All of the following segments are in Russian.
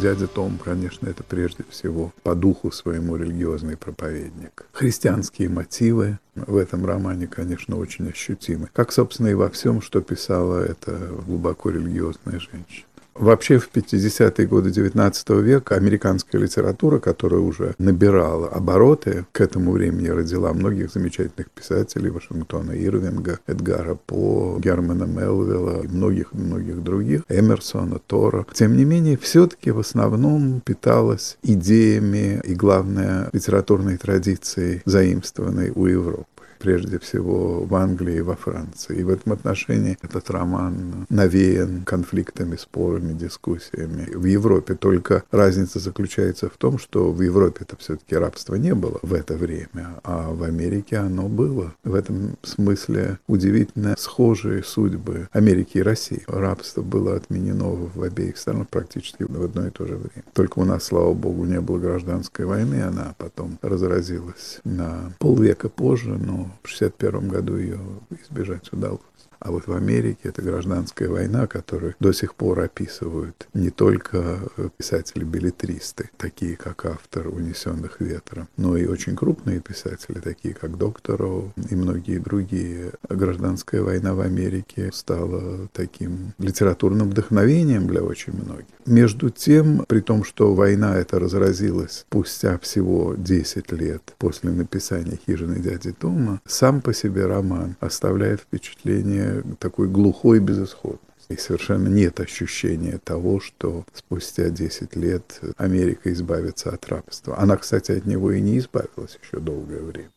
Дядя Том, конечно, это прежде всего по духу своему религиозный проповедник. Христианские мотивы в этом романе, конечно, очень ощутимы. Как, собственно, и во всем, что писала эта глубоко религиозная женщина. Вообще в 50-е годы XIX века американская литература, которая уже набирала обороты, к этому времени родила многих замечательных писателей Вашингтона Ирвинга, Эдгара По, Германа Мелвилла и многих-многих других, Эмерсона, Тора. Тем не менее, все-таки в основном питалась идеями и, главное, литературной традицией, заимствованной у Европы прежде всего в Англии и во Франции. И в этом отношении этот роман навеян конфликтами, спорами, дискуссиями. В Европе только разница заключается в том, что в Европе это все-таки рабства не было в это время, а в Америке оно было. В этом смысле удивительно схожие судьбы Америки и России. Рабство было отменено в обеих странах практически в одно и то же время. Только у нас, слава богу, не было гражданской войны, она потом разразилась на полвека позже, но в 1961 году ее избежать удалось. А вот в Америке это гражданская война, которую до сих пор описывают не только писатели-билетристы, такие как автор «Унесенных ветром», но и очень крупные писатели, такие как Докторов и многие другие. Гражданская война в Америке стала таким литературным вдохновением для очень многих. Между тем, при том, что война эта разразилась спустя всего 10 лет после написания «Хижины дяди Тома», сам по себе роман оставляет впечатление такой глухой безысходности. И совершенно нет ощущения того, что спустя 10 лет Америка избавится от рабства. Она, кстати, от него и не избавилась еще долгое время.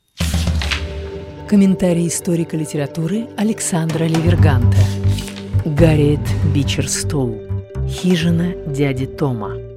Комментарий историка литературы Александра Ливерганта. Гарриет Бичерстоу. Хижина дяди Тома.